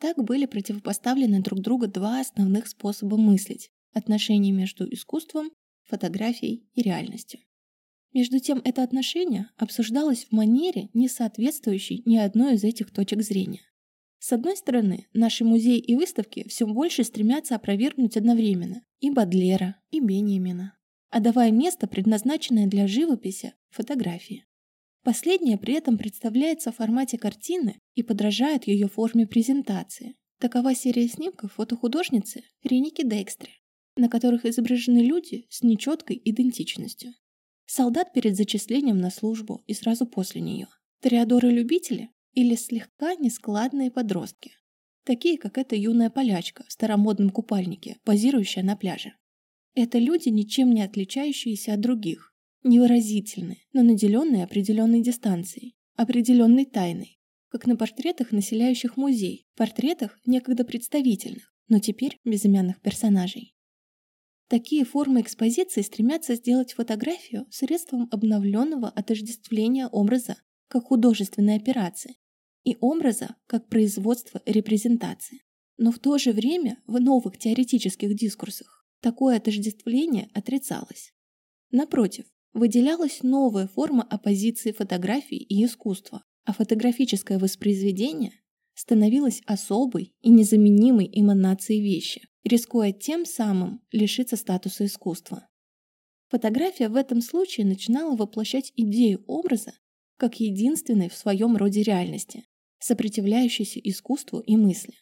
Так были противопоставлены друг другу два основных способа мыслить – отношения между искусством, фотографией и реальностью. Между тем, это отношение обсуждалось в манере, не соответствующей ни одной из этих точек зрения. С одной стороны, наши музеи и выставки все больше стремятся опровергнуть одновременно и Бадлера, и Беньямина, отдавая место, предназначенное для живописи, фотографии. Последняя при этом представляется в формате картины и подражает ее форме презентации. Такова серия снимков фотохудожницы Реники Декстре, на которых изображены люди с нечеткой идентичностью. Солдат перед зачислением на службу и сразу после нее. Тореадоры-любители или слегка нескладные подростки. Такие, как эта юная полячка в старомодном купальнике, позирующая на пляже. Это люди, ничем не отличающиеся от других, невыразительны, но наделенные определенной дистанцией, определенной тайной, как на портретах, населяющих музей, портретах некогда представительных, но теперь безымянных персонажей. Такие формы экспозиции стремятся сделать фотографию средством обновленного отождествления образа как художественной операции и образа как производства репрезентации. Но в то же время в новых теоретических дискурсах такое отождествление отрицалось. Напротив, выделялась новая форма оппозиции фотографии и искусства, а фотографическое воспроизведение становилось особой и незаменимой эманацией вещи, рискуя тем самым лишиться статуса искусства. Фотография в этом случае начинала воплощать идею образа как единственной в своем роде реальности, сопротивляющейся искусству и мысли.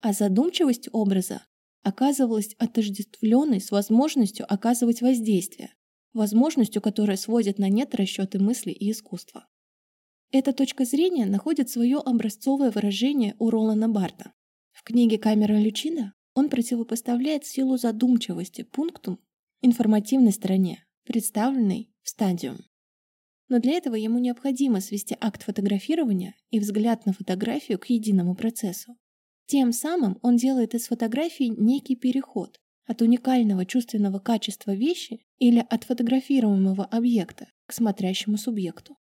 А задумчивость образа оказывалась отождествленной с возможностью оказывать воздействие, возможностью, которая сводит на нет расчеты мысли и искусства. Эта точка зрения находит свое образцовое выражение у Ролана Барта. В книге «Камера Лючина» он противопоставляет силу задумчивости пункту информативной стороне, представленной в стадиум. Но для этого ему необходимо свести акт фотографирования и взгляд на фотографию к единому процессу. Тем самым он делает из фотографии некий переход, от уникального чувственного качества вещи или от фотографируемого объекта к смотрящему субъекту.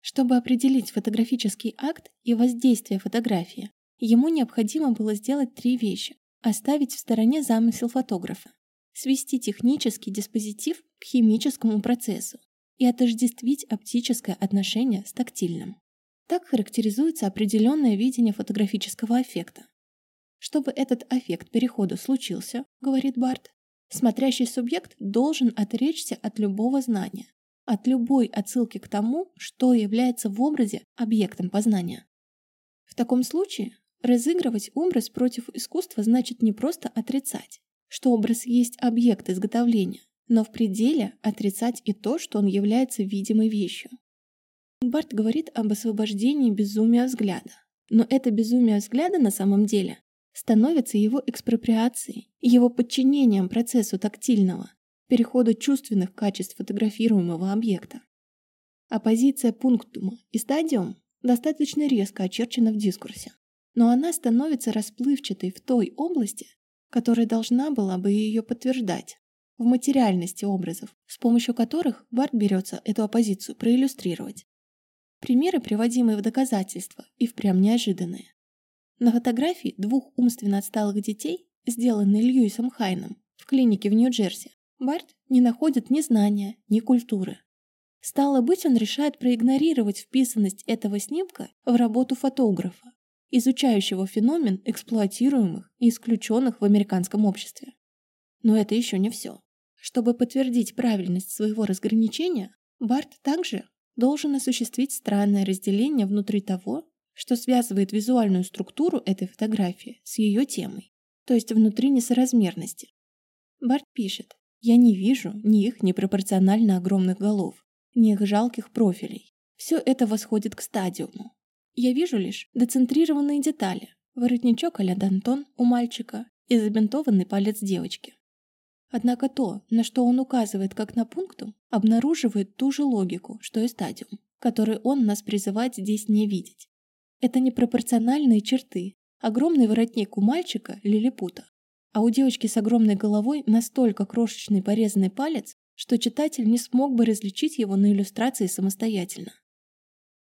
Чтобы определить фотографический акт и воздействие фотографии, ему необходимо было сделать три вещи. Оставить в стороне замысел фотографа, свести технический диспозитив к химическому процессу и отождествить оптическое отношение с тактильным. Так характеризуется определенное видение фотографического эффекта. Чтобы этот эффект перехода случился, говорит Барт, смотрящий субъект должен отречься от любого знания, от любой отсылки к тому, что является в образе объектом познания. В таком случае разыгрывать образ против искусства значит не просто отрицать, что образ есть объект изготовления, но в пределе отрицать и то, что он является видимой вещью. Барт говорит об освобождении безумия взгляда, но это безумие взгляда на самом деле становится его экспроприацией, его подчинением процессу тактильного, переходу чувственных качеств фотографируемого объекта. Оппозиция пунктума и стадиум достаточно резко очерчена в дискурсе, но она становится расплывчатой в той области, которая должна была бы ее подтверждать, в материальности образов, с помощью которых Барт берется эту оппозицию проиллюстрировать. Примеры, приводимые в доказательство, и впрямь неожиданные. На фотографии двух умственно отсталых детей, сделанной Льюисом Хайном в клинике в Нью-Джерси, Барт не находит ни знания, ни культуры. Стало быть, он решает проигнорировать вписанность этого снимка в работу фотографа, изучающего феномен эксплуатируемых и исключенных в американском обществе. Но это еще не все. Чтобы подтвердить правильность своего разграничения, Барт также должен осуществить странное разделение внутри того, что связывает визуальную структуру этой фотографии с ее темой, то есть внутри несоразмерности. Барт пишет, «Я не вижу ни их непропорционально огромных голов, ни их жалких профилей. Все это восходит к стадиуму. Я вижу лишь децентрированные детали, воротничок а-ля Дантон у мальчика и забинтованный палец девочки. Однако то, на что он указывает как на пункту, обнаруживает ту же логику, что и стадиум, который он нас призывает здесь не видеть. Это непропорциональные черты. Огромный воротник у мальчика – лилипута, а у девочки с огромной головой настолько крошечный порезанный палец, что читатель не смог бы различить его на иллюстрации самостоятельно.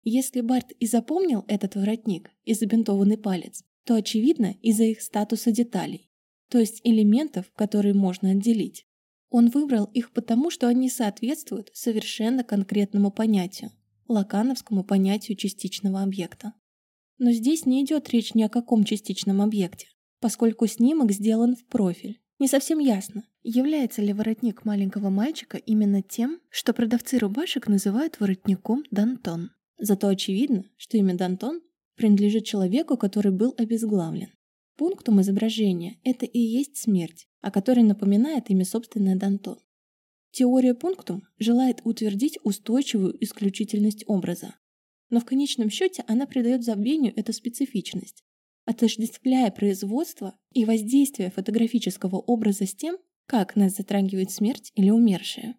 Если Барт и запомнил этот воротник и забинтованный палец, то очевидно из-за их статуса деталей, то есть элементов, которые можно отделить. Он выбрал их потому, что они соответствуют совершенно конкретному понятию – лакановскому понятию частичного объекта. Но здесь не идет речь ни о каком частичном объекте, поскольку снимок сделан в профиль. Не совсем ясно, является ли воротник маленького мальчика именно тем, что продавцы рубашек называют воротником Дантон. Зато очевидно, что имя Дантон принадлежит человеку, который был обезглавлен. Пунктум изображения – это и есть смерть, о которой напоминает имя собственное Дантон. Теория пунктум желает утвердить устойчивую исключительность образа, но в конечном счете она придает забвению эту специфичность, отождествляя производство и воздействие фотографического образа с тем, как нас затрагивает смерть или умершие.